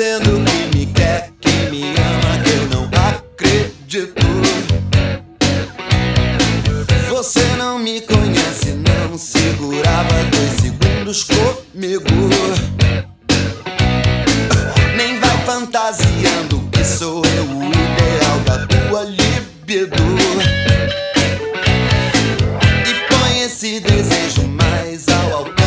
dizendo me conhece, não segurava dois segundos comigo. Nem vai fantasiando que sou eu o ideal da tua libido. E põe esse desejo mais ao alto.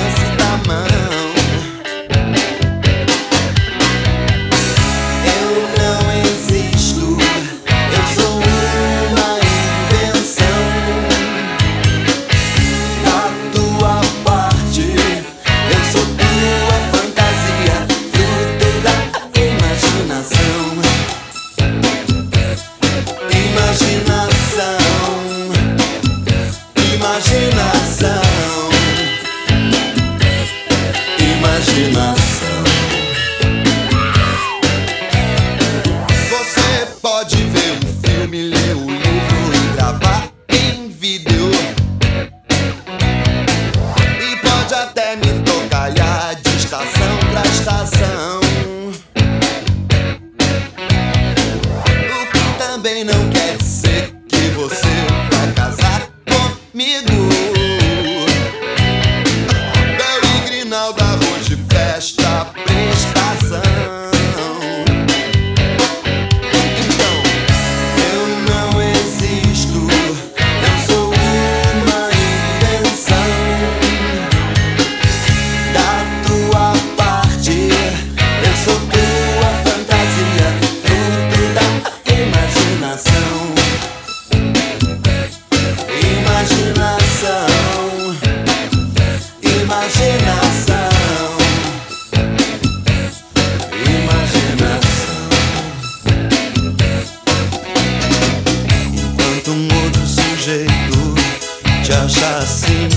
te achar assim,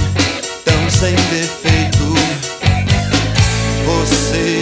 tão sem defeito. Você